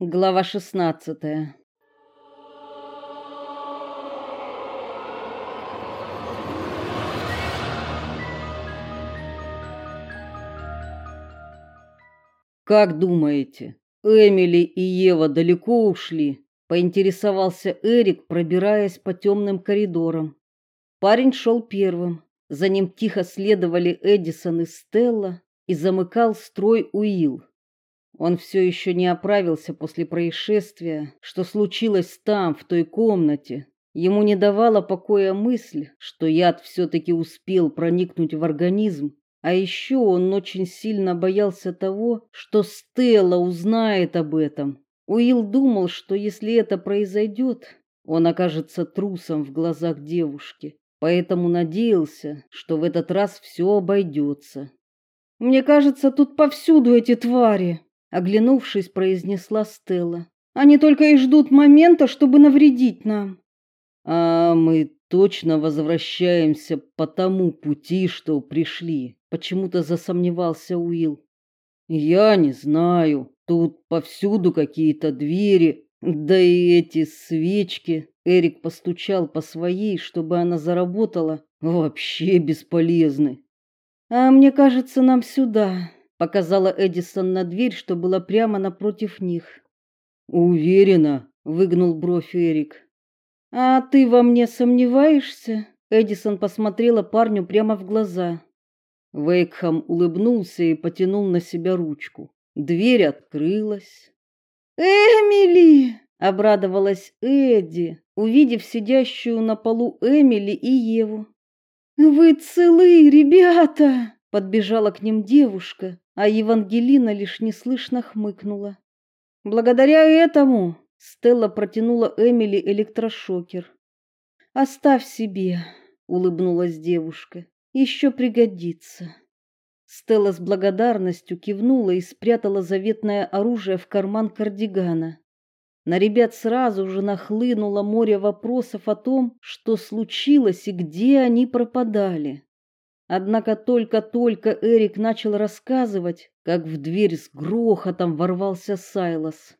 Глава 16. Как думаете, Эмили и Ева далеко ушли? поинтересовался Эрик, пробираясь по темным коридорам. Парень шел первым. За ним тихо следовали Эдисон и Стелла, и замыкал строй Уилл. Он все еще не оправился после происшествия, что случилось там, в той комнате. Ему не давала покоя мысль, что яд все таки успел проникнуть в организм, а еще он очень сильно боялся того, что Стелла узнает об этом. Уилл думал, что если это произойдет, он окажется трусом в глазах девушки, поэтому надеялся, что в этот раз все обойдется. Мне кажется, тут повсюду эти твари, оглянувшись, произнесла Стелла. Они только и ждут момента, чтобы навредить нам. А мы точно возвращаемся по тому пути, что пришли, почему-то засомневался Уилл. Я не знаю, тут повсюду какие-то двери, да и эти свечки. Эрик постучал по своей, чтобы она заработала, вообще бесполезны. А мне кажется, нам сюда показала Эдисон на дверь, что была прямо напротив них. Уверена, выгнул бровь Эрик. А ты во мне сомневаешься? Эдисон посмотрела парню прямо в глаза. Вейкхам улыбнулся и потянул на себя ручку. Дверь открылась. Эмили, обрадовалась Эдди, увидев сидящую на полу Эмили и Еву. Вы целы, ребята, подбежала к ним девушка, а Евангелина лишь неслышно хмыкнула. Благодаря этому Стелла протянула Эмили электрошокер. Оставь себе, улыбнулась девушка. Еще пригодится. Стелла с благодарностью кивнула и спрятала заветное оружие в карман кардигана. На ребят сразу же нахлынуло море вопросов о том, что случилось и где они пропадали. Однако только-только Эрик начал рассказывать, как в дверь с грохотом ворвался Сайлас.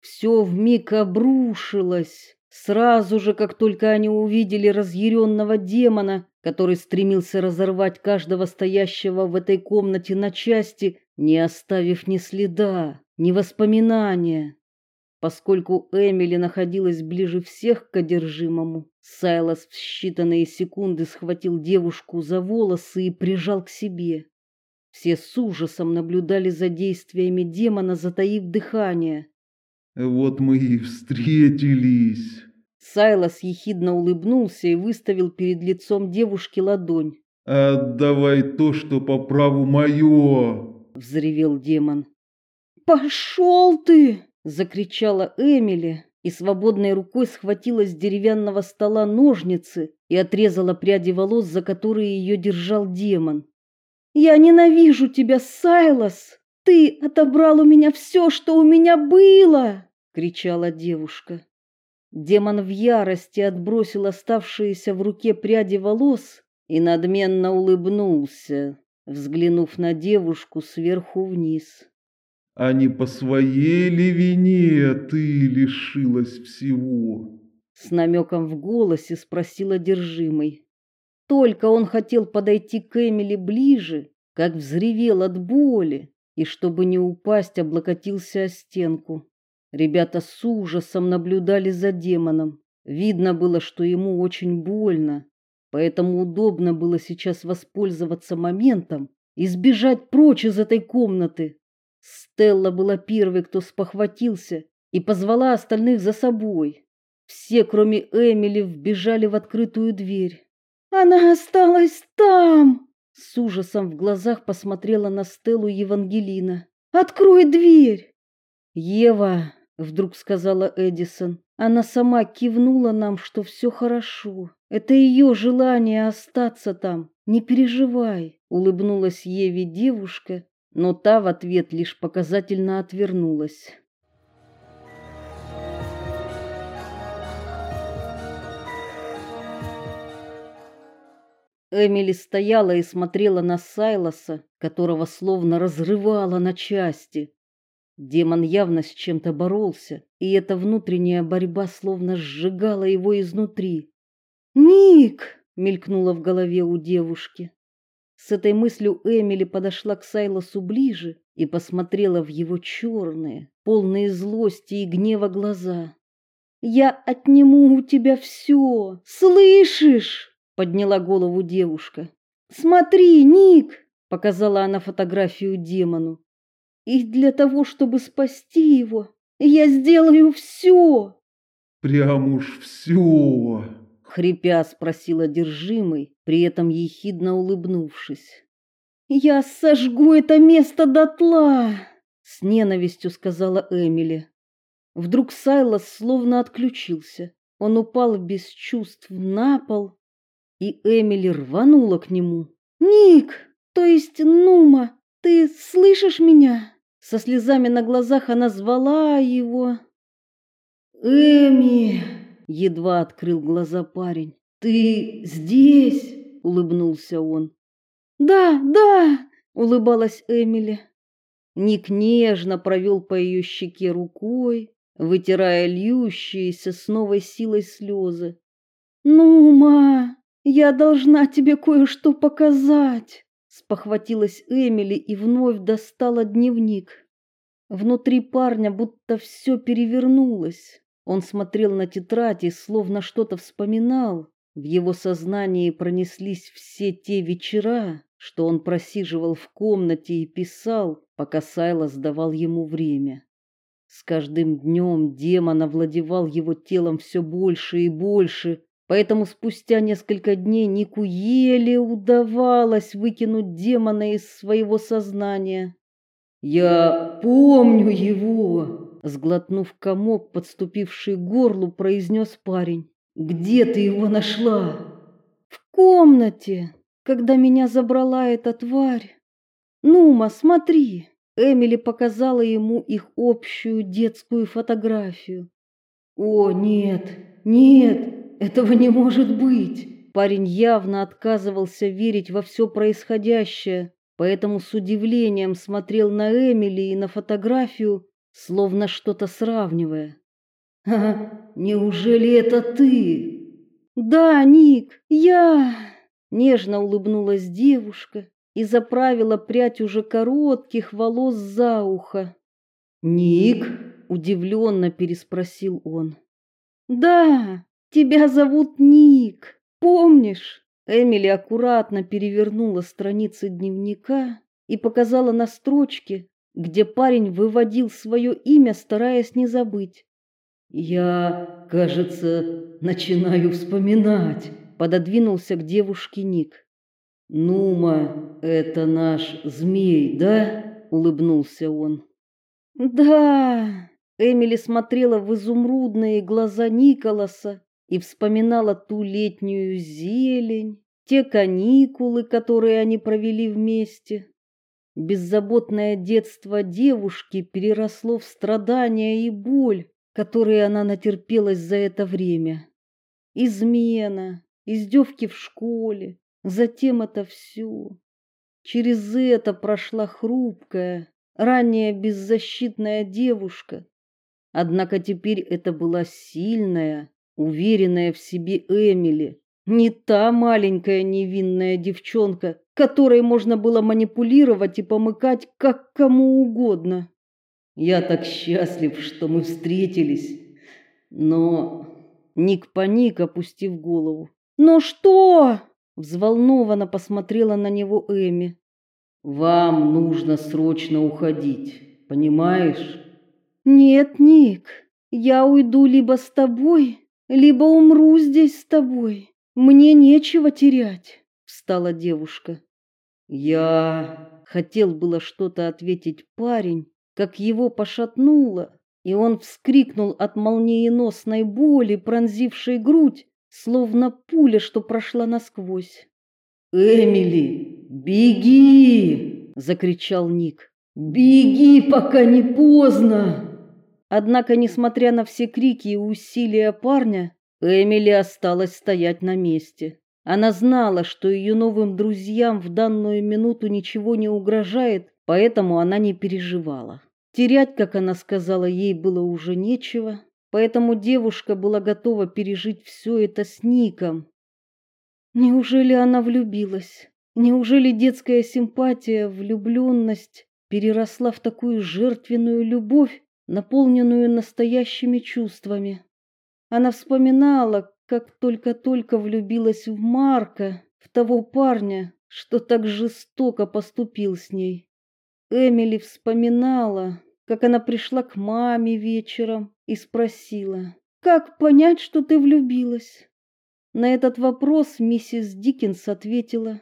Все вмиг обрушилось. Сразу же, как только они увидели разъяренного демона, который стремился разорвать каждого стоящего в этой комнате на части, не оставив ни следа, ни воспоминания. Поскольку Эмили находилась ближе всех к одержимому, Сайлас в считанные секунды схватил девушку за волосы и прижал к себе. Все с ужасом наблюдали за действиями демона, затаив дыхание. Вот мы и встретились. Сайлас ехидно улыбнулся и выставил перед лицом девушки ладонь. Отдавай то, что по праву мое!» — взревел демон. «Пошел ты!» Закричала Эмили и свободной рукой схватила с деревянного стола ножницы и отрезала пряди волос, за которые ее держал демон. Я ненавижу тебя, Сайлас. Ты отобрал у меня все, что у меня было, кричала девушка. Демон в ярости отбросил оставшиеся в руке пряди волос и надменно улыбнулся, взглянув на девушку сверху вниз а не по своей ли вине ты лишилась всего? С намеком в голосе спросил одержимый. Только он хотел подойти к Эмили ближе, как взревел от боли, и чтобы не упасть, облокотился о стенку. Ребята с ужасом наблюдали за демоном. Видно было, что ему очень больно, поэтому удобно было сейчас воспользоваться моментом и сбежать прочь из этой комнаты. Стелла была первой, кто спохватился и позвала остальных за собой. Все, кроме Эмили, вбежали в открытую дверь. Она осталась там. С ужасом в глазах посмотрела на Стеллу Евангелина. Открой дверь. Ева, вдруг сказала Эдисон. Она сама кивнула нам, что все хорошо. Это ее желание остаться там. Не переживай, улыбнулась Еве девушка но та в ответ лишь показательно отвернулась. Эмили стояла и смотрела на Сайлоса, которого словно разрывало на части. Демон явно с чем-то боролся, и эта внутренняя борьба словно сжигала его изнутри. "Ник!" мелькнуло в голове у девушки. С этой мыслью Эмили подошла к Сайлосу ближе и посмотрела в его черные, полные злости и гнева глаза. "Я отниму у тебя все, слышишь?" подняла голову девушка. "Смотри, Ник!" показала она фотографию демону. И для того, чтобы спасти его, я сделаю все. Прям уж все. Хрипя спросил одержимый, при этом ехидно улыбнувшись. Я сожгу это место дотла, с ненавистью сказала Эмили. Вдруг Сайлос словно отключился. Он упал без чувств на пол, и Эмили рванула к нему. Ник, то есть Нума, ты слышишь меня? Со слезами на глазах она звала его. «Эми!» — едва открыл глаза парень. «Ты здесь?» — улыбнулся он. «Да, да!» — улыбалась Эмили. Ник нежно провел по ее щеке рукой, вытирая льющиеся с новой силой слезы. «Ну, ма, я должна тебе кое-что показать!» спохватилась Эмили и вновь достала дневник. Внутри парня будто все перевернулось. Он смотрел на тетрадь и словно что-то вспоминал. В его сознании пронеслись все те вечера, что он просиживал в комнате и писал, пока Сайлас давал ему время. С каждым днем демон овладевал его телом все больше и больше, Поэтому спустя несколько дней Нику еле удавалось выкинуть демона из своего сознания. Я помню его, сглотнув комок, подступивший к горлу, произнес парень. Где ты его нашла? В комнате, когда меня забрала эта тварь. Нума, смотри. Эмили показала ему их общую детскую фотографию. О, нет. Нет, этого не может быть. Парень явно отказывался верить во все происходящее, поэтому с удивлением смотрел на Эмили и на фотографию, словно что-то сравнивая. «А, неужели это ты?» «Да, Ник, я...» Нежно улыбнулась девушка и заправила прядь уже коротких волос за ухо. «Ник?» – удивленно переспросил он. «Да, Тебя зовут Ник. Помнишь? Эмили аккуратно перевернула страницы дневника и показала на строчке, где парень выводил свое имя, стараясь не забыть. Я, кажется, начинаю вспоминать, пододвинулся к девушке Ник. Нума, это наш змей, да? улыбнулся он. Да. Эмили смотрела в изумрудные глаза Николаса и вспоминала ту летнюю зелень, те каникулы, которые они провели вместе. Беззаботное детство девушки переросло в страдания и боль, которые она натерпелась за это время. Измена, издевки в школе, затем это все. Через это прошла хрупкая, ранее беззащитная девушка. Однако теперь это была сильная, уверенная в себе Эмили, не та маленькая невинная девчонка, которой можно было манипулировать и помыкать как кому угодно. Я так счастлив, что мы встретились. Но Ник паник, опустив голову. "Но что?" взволнованно посмотрела на него Эми. "Вам нужно срочно уходить, понимаешь?" "Нет, Ник, я уйду либо с тобой, либо умру здесь с тобой. Мне нечего терять, встала девушка. Я хотел было что-то ответить парень, как его пошатнуло, и он вскрикнул от молниеносной боли, пронзившей грудь, словно пуля, что прошла насквозь. Эмили, беги, закричал Ник. Беги, пока не поздно. Однако, несмотря на все крики и усилия парня, Эмили осталась стоять на месте. Она знала, что ее новым друзьям в данную минуту ничего не угрожает, поэтому она не переживала. Терять, как она сказала, ей было уже нечего, поэтому девушка была готова пережить все это с Ником. Неужели она влюбилась? Неужели детская симпатия, влюбленность переросла в такую жертвенную любовь, наполненную настоящими чувствами? Она вспоминала, как только-только влюбилась в Марка, в того парня, что так жестоко поступил с ней. Эмили вспоминала, как она пришла к маме вечером и спросила, «Как понять, что ты влюбилась?» На этот вопрос миссис Диккенс ответила,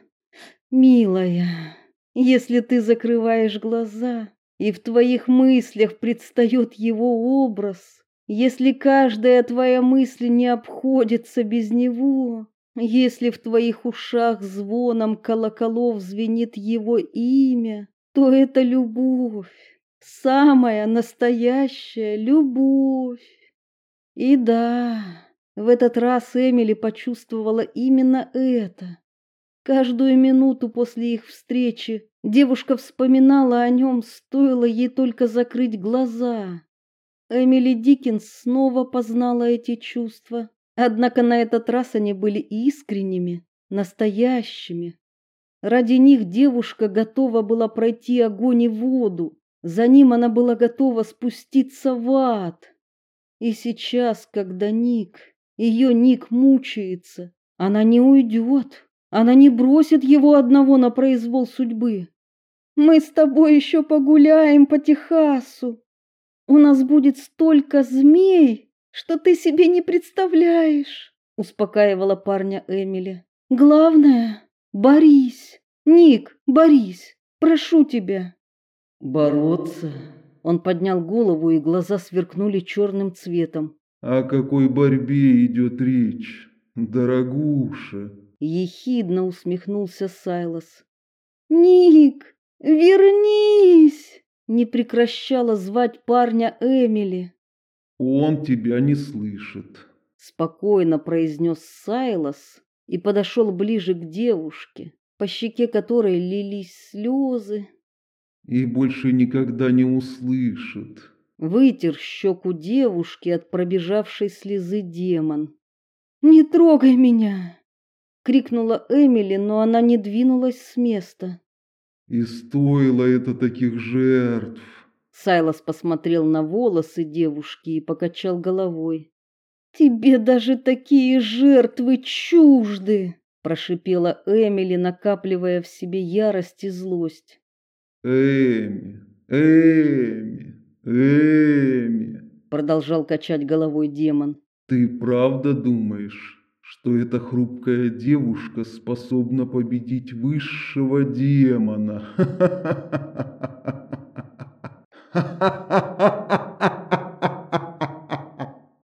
«Милая, если ты закрываешь глаза, и в твоих мыслях предстает его образ, если каждая твоя мысль не обходится без него, если в твоих ушах звоном колоколов звенит его имя, то это любовь, самая настоящая любовь. И да, в этот раз Эмили почувствовала именно это. Каждую минуту после их встречи девушка вспоминала о нем, стоило ей только закрыть глаза. Эмили Диккенс снова познала эти чувства, однако на этот раз они были искренними, настоящими. Ради них девушка готова была пройти огонь и воду, за ним она была готова спуститься в ад. И сейчас, когда Ник, ее Ник мучается, она не уйдет, она не бросит его одного на произвол судьбы. Мы с тобой еще погуляем по Техасу. У нас будет столько змей, что ты себе не представляешь, успокаивала парня Эмили. Главное, борись. Ник, борись. Прошу тебя. Бороться? Он поднял голову, и глаза сверкнули черным цветом. О какой борьбе идет речь, дорогуша? Ехидно усмехнулся Сайлос. Ник, вернись! Не прекращала звать парня Эмили. Он тебя не слышит, спокойно произнес Сайлос и подошел ближе к девушке, по щеке которой лились слезы и больше никогда не услышит. Вытер щеку девушки от пробежавшей слезы демон. «Не трогай меня!» — крикнула Эмили, но она не двинулась с места. «И стоило это таких жертв!» Сайлос посмотрел на волосы девушки и покачал головой. «Тебе даже такие жертвы чужды!» — прошипела Эмили, накапливая в себе ярость и злость. Эми, Эми, Эми, продолжал качать головой демон. Ты правда думаешь, что эта хрупкая девушка способна победить высшего демона?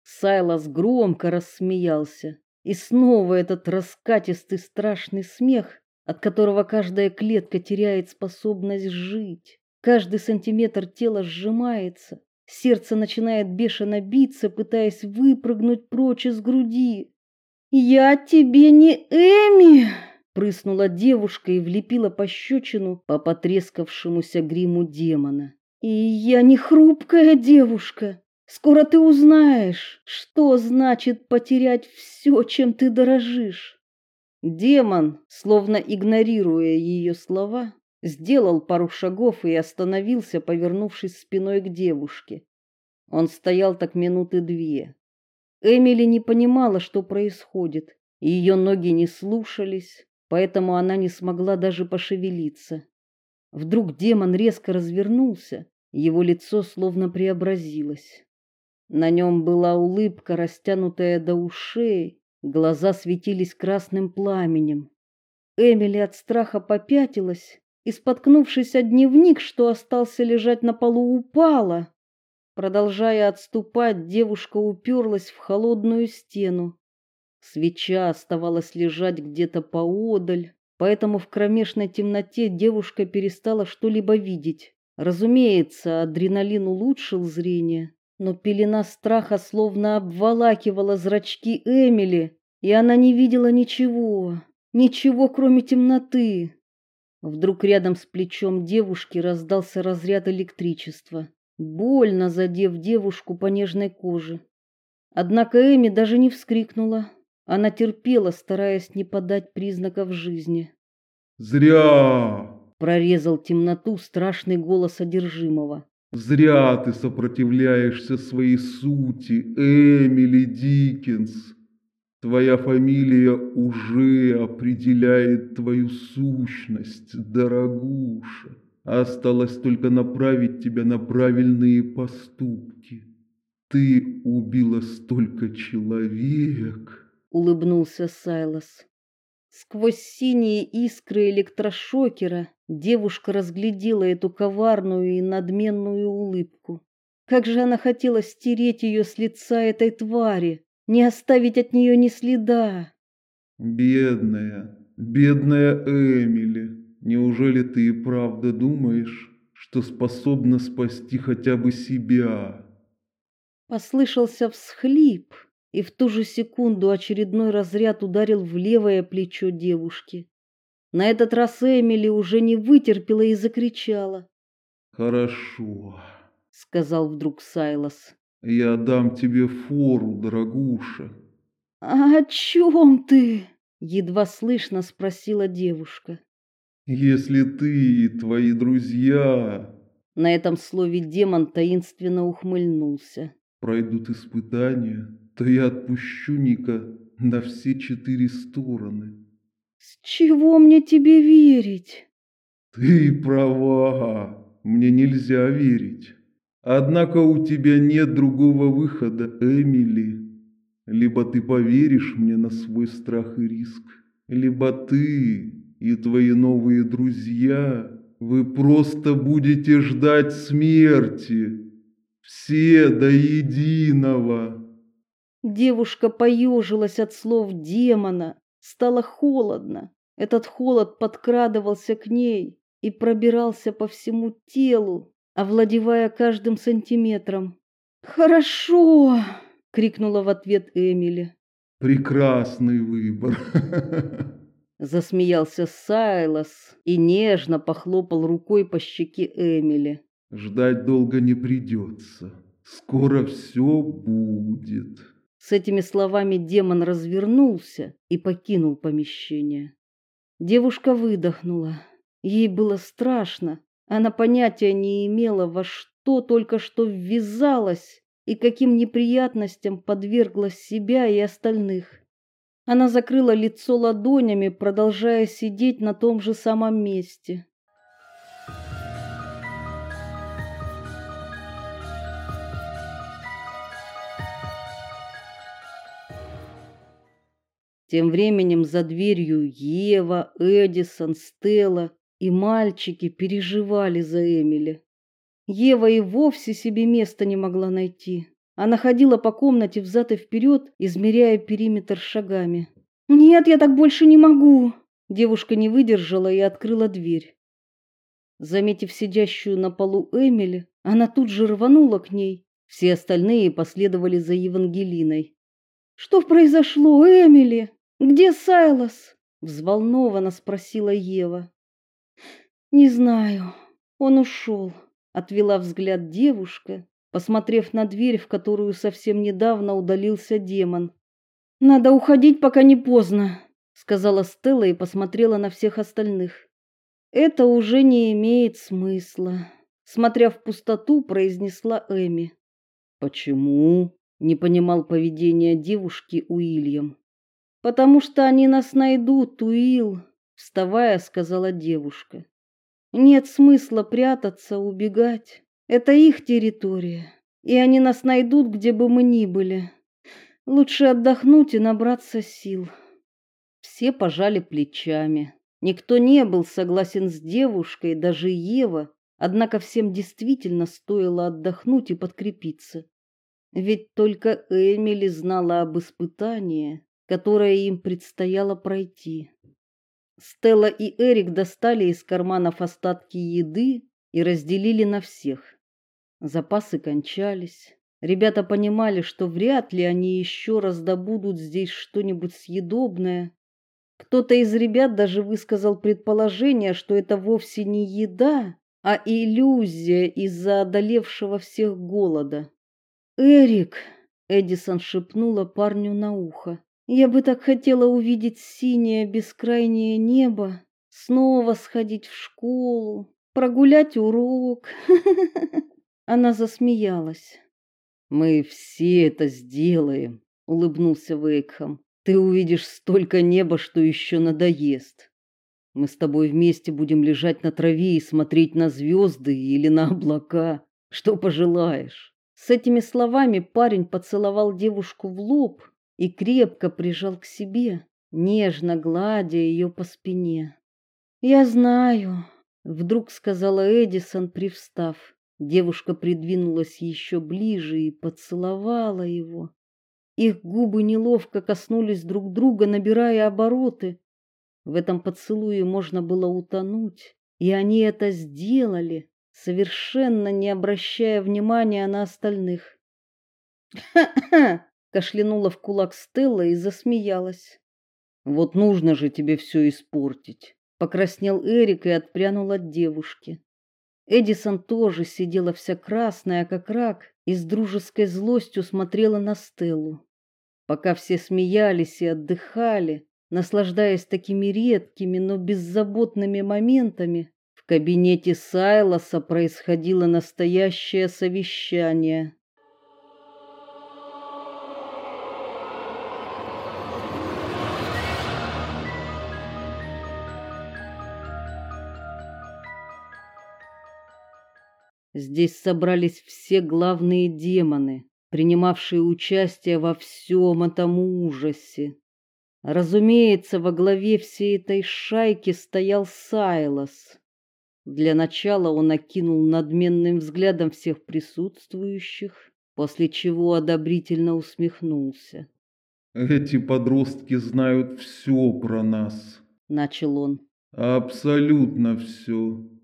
Сайлас громко рассмеялся, и снова этот раскатистый страшный смех от которого каждая клетка теряет способность жить. Каждый сантиметр тела сжимается, сердце начинает бешено биться, пытаясь выпрыгнуть прочь из груди. «Я тебе не Эми!» прыснула девушка и влепила пощечину по потрескавшемуся гриму демона. «И я не хрупкая девушка. Скоро ты узнаешь, что значит потерять все, чем ты дорожишь». Демон, словно игнорируя ее слова, сделал пару шагов и остановился, повернувшись спиной к девушке. Он стоял так минуты две. Эмили не понимала, что происходит. Ее ноги не слушались, поэтому она не смогла даже пошевелиться. Вдруг демон резко развернулся, его лицо словно преобразилось. На нем была улыбка, растянутая до ушей, Глаза светились красным пламенем. Эмили от страха попятилась и, споткнувшись о дневник, что остался лежать на полу, упала. Продолжая отступать, девушка уперлась в холодную стену. Свеча оставалась лежать где-то поодаль, поэтому в кромешной темноте девушка перестала что-либо видеть. Разумеется, адреналин улучшил зрение, но пелена страха словно обволакивала зрачки Эмили, и она не видела ничего, ничего, кроме темноты. Вдруг рядом с плечом девушки раздался разряд электричества, больно задев девушку по нежной коже. Однако Эми даже не вскрикнула. Она терпела, стараясь не подать признаков жизни. «Зря!» — прорезал темноту страшный голос одержимого. «Зря ты сопротивляешься своей сути, Эмили Диккенс. Твоя фамилия уже определяет твою сущность, дорогуша. Осталось только направить тебя на правильные поступки. Ты убила столько человек, улыбнулся Сайлас. Сквозь синие искры электрошокера девушка разглядела эту коварную и надменную улыбку. Как же она хотела стереть ее с лица этой твари, не оставить от нее ни следа. Бедная, бедная Эмили, неужели ты и правда думаешь, что способна спасти хотя бы себя? Послышался всхлип, и в ту же секунду очередной разряд ударил в левое плечо девушки. На этот раз Эмили уже не вытерпела и закричала. «Хорошо», — сказал вдруг Сайлас. Я дам тебе фору, дорогуша. А о чем ты? едва слышно спросила девушка. Если ты и твои друзья На этом слове демон таинственно ухмыльнулся. Пройдут испытания, то я отпущу Ника на все четыре стороны. С чего мне тебе верить? Ты права, мне нельзя верить. Однако у тебя нет другого выхода, Эмили. Либо ты поверишь мне на свой страх и риск, либо ты и твои новые друзья, вы просто будете ждать смерти. Все до единого. Девушка поежилась от слов демона. Стало холодно. Этот холод подкрадывался к ней и пробирался по всему телу, овладевая каждым сантиметром. «Хорошо!» — крикнула в ответ Эмили. «Прекрасный выбор!» Засмеялся Сайлас и нежно похлопал рукой по щеке Эмили. «Ждать долго не придется. Скоро все будет». С этими словами демон развернулся и покинул помещение. Девушка выдохнула. Ей было страшно, она понятия не имела, во что только что ввязалась и каким неприятностям подвергла себя и остальных. Она закрыла лицо ладонями, продолжая сидеть на том же самом месте. Тем временем за дверью Ева, Эдисон, Стелла и мальчики переживали за Эмили. Ева и вовсе себе места не могла найти. Она ходила по комнате взад и вперед, измеряя периметр шагами. «Нет, я так больше не могу!» Девушка не выдержала и открыла дверь. Заметив сидящую на полу Эмили, она тут же рванула к ней. Все остальные последовали за Евангелиной. «Что произошло, Эмили? Где Сайлас?» Взволнованно спросила Ева. Не знаю. Он ушел. Отвела взгляд девушка, посмотрев на дверь, в которую совсем недавно удалился демон. Надо уходить, пока не поздно, сказала Стелла и посмотрела на всех остальных. Это уже не имеет смысла, смотря в пустоту, произнесла Эми. Почему? не понимал поведения девушки Уильям. Потому что они нас найдут, Уилл, вставая, сказала девушка. Нет смысла прятаться, убегать. Это их территория, и они нас найдут, где бы мы ни были. Лучше отдохнуть и набраться сил. Все пожали плечами. Никто не был согласен с девушкой, даже Ева, однако всем действительно стоило отдохнуть и подкрепиться. Ведь только Эмили знала об испытании, которое им предстояло пройти. Стелла и Эрик достали из карманов остатки еды и разделили на всех. Запасы кончались. Ребята понимали, что вряд ли они еще раз добудут здесь что-нибудь съедобное. Кто-то из ребят даже высказал предположение, что это вовсе не еда, а иллюзия из-за одолевшего всех голода. «Эрик!» — Эдисон шепнула парню на ухо. «Я бы так хотела увидеть синее бескрайнее небо, снова сходить в школу, прогулять урок». Она засмеялась. «Мы все это сделаем», — улыбнулся Вейкхам. «Ты увидишь столько неба, что еще надоест. Мы с тобой вместе будем лежать на траве и смотреть на звезды или на облака, что пожелаешь». С этими словами парень поцеловал девушку в лоб и крепко прижал к себе, нежно гладя ее по спине. "Я знаю", вдруг сказала Эдисон, привстав. Девушка придвинулась еще ближе и поцеловала его. Их губы неловко коснулись друг друга, набирая обороты. В этом поцелуе можно было утонуть, и они это сделали совершенно не обращая внимания на остальных. Кашлянула в кулак Стелла и засмеялась. «Вот нужно же тебе все испортить!» — покраснел Эрик и отпрянул от девушки. Эдисон тоже сидела вся красная, как рак, и с дружеской злостью смотрела на Стеллу. Пока все смеялись и отдыхали, наслаждаясь такими редкими, но беззаботными моментами, в кабинете Сайлоса происходило настоящее совещание. Здесь собрались все главные демоны, принимавшие участие во всем этом ужасе. Разумеется, во главе всей этой шайки стоял Сайлос. Для начала он окинул надменным взглядом всех присутствующих, после чего одобрительно усмехнулся. Эти подростки знают все про нас, начал он. Абсолютно все.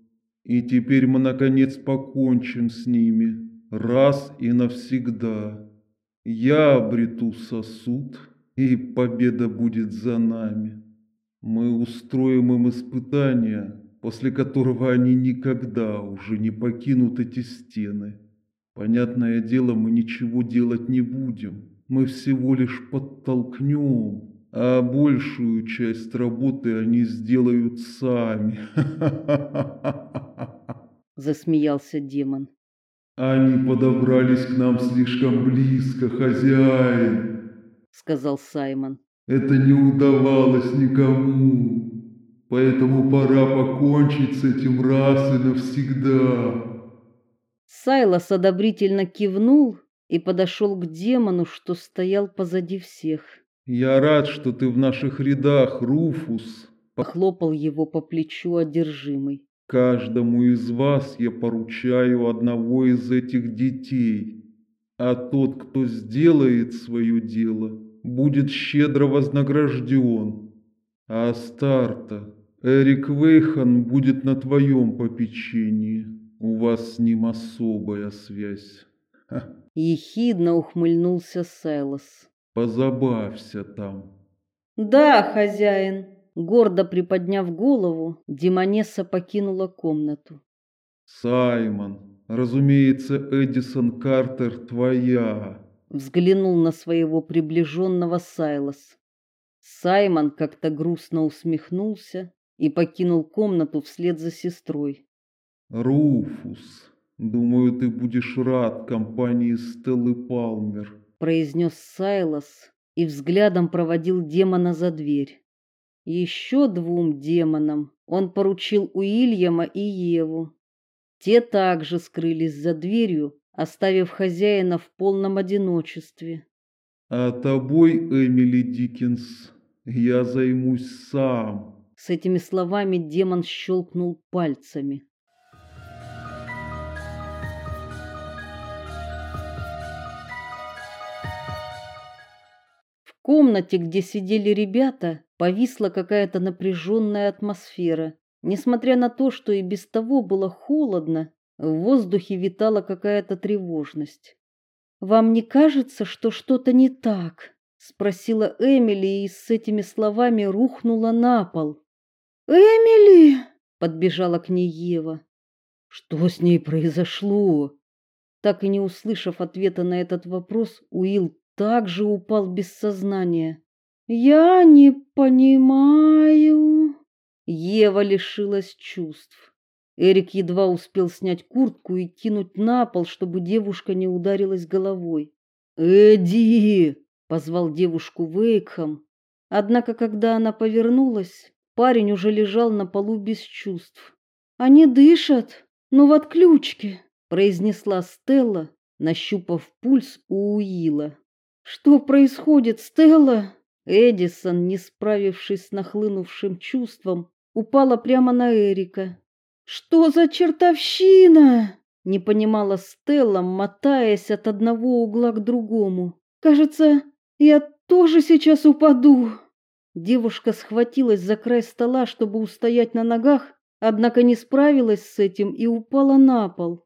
И теперь мы наконец покончим с ними раз и навсегда. Я обрету сосуд, и победа будет за нами. Мы устроим им испытания, после которого они никогда уже не покинут эти стены. Понятное дело, мы ничего делать не будем. Мы всего лишь подтолкнем, а большую часть работы они сделают сами. Засмеялся демон. Они подобрались к нам слишком близко, хозяин, сказал Саймон. Это не удавалось никому. Поэтому пора покончить с этим раз и навсегда. Сайлос одобрительно кивнул и подошел к демону, что стоял позади всех. Я рад, что ты в наших рядах, Руфус, похлопал его по плечу одержимый. Каждому из вас я поручаю одного из этих детей. А тот, кто сделает свое дело, будет щедро вознагражден. А Старта Эрик Вейхан будет на твоем попечении. У вас с ним особая связь. Ха. Ехидно ухмыльнулся Сайлос. Позабавься там. Да, хозяин. Гордо приподняв голову, Демонесса покинула комнату. Саймон, разумеется, Эдисон Картер твоя. Взглянул на своего приближенного Сайлос. Саймон как-то грустно усмехнулся и покинул комнату вслед за сестрой. Руфус, думаю, ты будешь рад компании Стеллы Палмер, произнес Сайлос и взглядом проводил демона за дверь. Еще двум демонам он поручил Уильяма и Еву. Те также скрылись за дверью, оставив хозяина в полном одиночестве. А тобой, Эмили Диккенс, я займусь сам. С этими словами демон щелкнул пальцами. Комнате, где сидели ребята, повисла какая-то напряженная атмосфера. Несмотря на то, что и без того было холодно, в воздухе витала какая-то тревожность. Вам не кажется, что что-то не так? спросила Эмили и с этими словами рухнула на пол. Эмили, подбежала к ней Ева. Что с ней произошло? Так и не услышав ответа на этот вопрос, Уилл также упал без сознания. Я не понимаю. Ева лишилась чувств. Эрик едва успел снять куртку и кинуть на пол, чтобы девушка не ударилась головой. "Эдди!" позвал девушку Вейкхам. Однако, когда она повернулась, парень уже лежал на полу без чувств. Они дышат, но в отключке, произнесла Стелла, нащупав пульс у Уилла. Что происходит, Стелла? Эдисон, не справившись с нахлынувшим чувством, упала прямо на Эрика. Что за чертовщина? Не понимала Стелла, мотаясь от одного угла к другому. Кажется, я тоже сейчас упаду. Девушка схватилась за край стола, чтобы устоять на ногах, однако не справилась с этим и упала на пол.